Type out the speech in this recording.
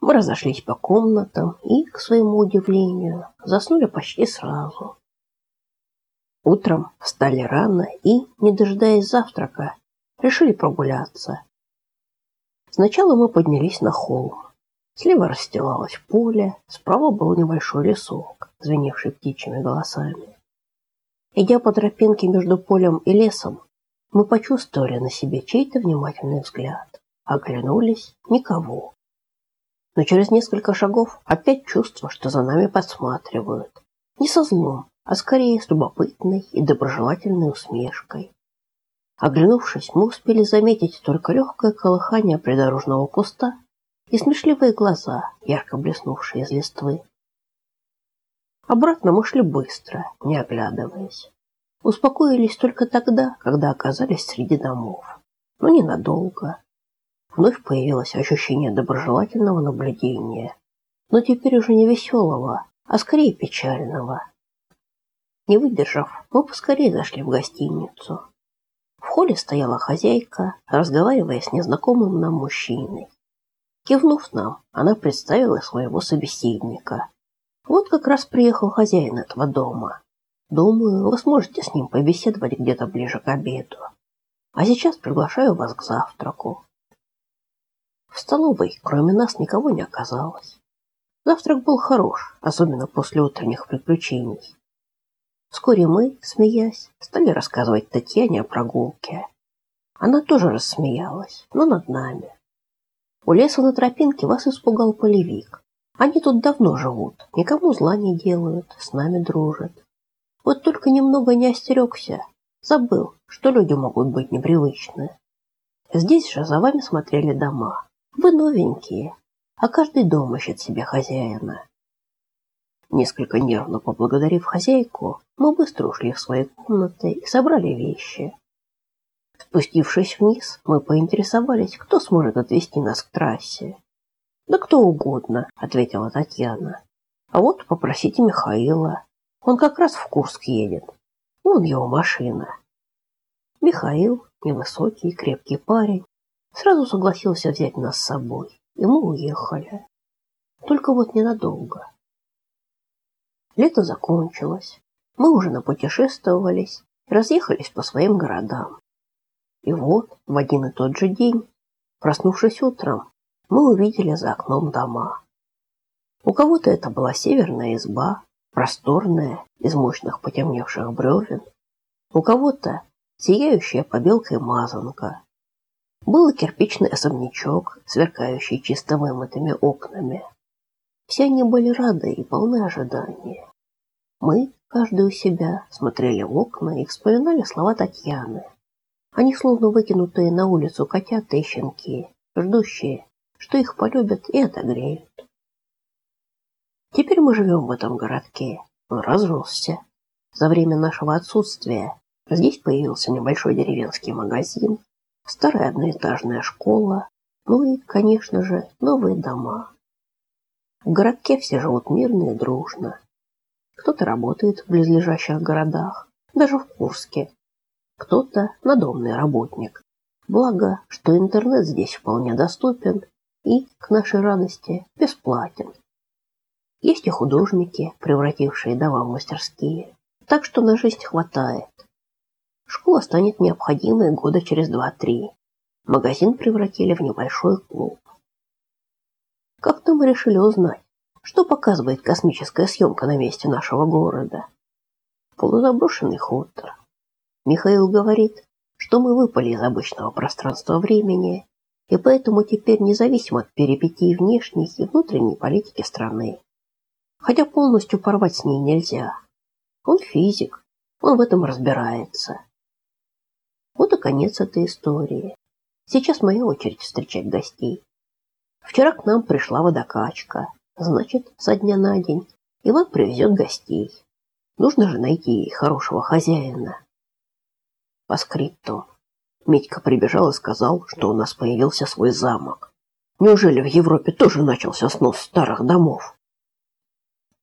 Мы разошлись по комнатам и, к своему удивлению, заснули почти сразу. Утром встали рано и, не дожидаясь завтрака, решили прогуляться. Сначала мы поднялись на холм. Слева расстилалось поле, справа был небольшой лесок, звеневший птичьими голосами. Идя по тропинке между полем и лесом, мы почувствовали на себе чей-то внимательный взгляд. Оглянулись – никого. Но через несколько шагов опять чувство, что за нами подсматривают. Не со злом, а скорее с любопытной и доброжелательной усмешкой. Оглянувшись, мы успели заметить только легкое колыхание придорожного куста и смешливые глаза, ярко блеснувшие из листвы. Обратно мы шли быстро, не оглядываясь. Успокоились только тогда, когда оказались среди домов. Но ненадолго. Вновь появилось ощущение доброжелательного наблюдения, но теперь уже не веселого, а скорее печального. Не выдержав, мы поскорее зашли в гостиницу. В холле стояла хозяйка, разговаривая с незнакомым нам мужчиной. Кивнув нам, она представила своего собеседника. Вот как раз приехал хозяин этого дома. Думаю, вы сможете с ним побеседовать где-то ближе к обеду. А сейчас приглашаю вас к завтраку. В столовой, кроме нас, никого не оказалось. Завтрак был хорош, особенно после утренних приключений. Вскоре мы, смеясь, стали рассказывать Татьяне о прогулке. Она тоже рассмеялась, но над нами. У леса на тропинке вас испугал полевик. Они тут давно живут, никому зла не делают, с нами дружат. Вот только немного не остерегся, забыл, что люди могут быть непривычны. Здесь же за вами смотрели дома. Вы новенькие, а каждый дом ищет себе хозяина. Несколько нервно поблагодарив хозяйку, мы быстро ушли в свои комнаты и собрали вещи. Спустившись вниз, мы поинтересовались, кто сможет отвезти нас к трассе. «Да кто угодно», — ответила Татьяна. «А вот попросите Михаила. Он как раз в Курск едет. Вон его машина». Михаил, невысокий, крепкий парень, сразу согласился взять нас с собой, и мы уехали. Только вот ненадолго. Лето закончилось. Мы уже напутешествовались, разъехались по своим городам. И вот в один и тот же день, проснувшись утром, мы увидели за окном дома. У кого-то это была северная изба, просторная, из мощных потемневших бревен. У кого-то сияющая побелкой мазанка. Был кирпичный особнячок, сверкающий чисто вымытыми окнами. Все они были рады и полны ожидания. Мы, каждый у себя, смотрели в окна и вспоминали слова Татьяны. Они словно выкинутые на улицу котята и щенки, ждущие, что их полюбят и отогреют. Теперь мы живем в этом городке. Он разросся. За время нашего отсутствия здесь появился небольшой деревенский магазин, старая одноэтажная школа, ну и, конечно же, новые дома. В городке все живут мирно и дружно. Кто-то работает в близлежащих городах, даже в Курске, кто-то надомный работник. Благо, что интернет здесь вполне доступен и, к нашей радости, бесплатен. Есть и художники, превратившие дома в мастерские, так что на жизнь хватает. Школа станет необходимой года через два-три. Магазин превратили в небольшой клуб. Как-то мы решили узнать, что показывает космическая съемка на месте нашего города. Полузаброшенный хутор, Михаил говорит, что мы выпали из обычного пространства-времени, и поэтому теперь независим от перипетий внешней и внутренней политики страны. Хотя полностью порвать с ней нельзя. Он физик, он в этом разбирается. Вот и конец этой истории. Сейчас моя очередь встречать гостей. Вчера к нам пришла водокачка. Значит, со дня на день Иван привезет гостей. Нужно же найти хорошего хозяина. По скрипту. Митька прибежал и сказал, что у нас появился свой замок. Неужели в Европе тоже начался снос старых домов?